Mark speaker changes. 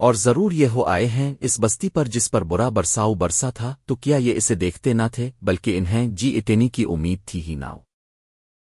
Speaker 1: اور ضرور یہ ہو آئے ہیں اس بستی پر جس پر برا برساؤ برسا تھا، تو کیا یہ اسے دیکھتے نہ تھے، بلکہ انہیں جی اٹینی کی امید تھی ہی ناؤ۔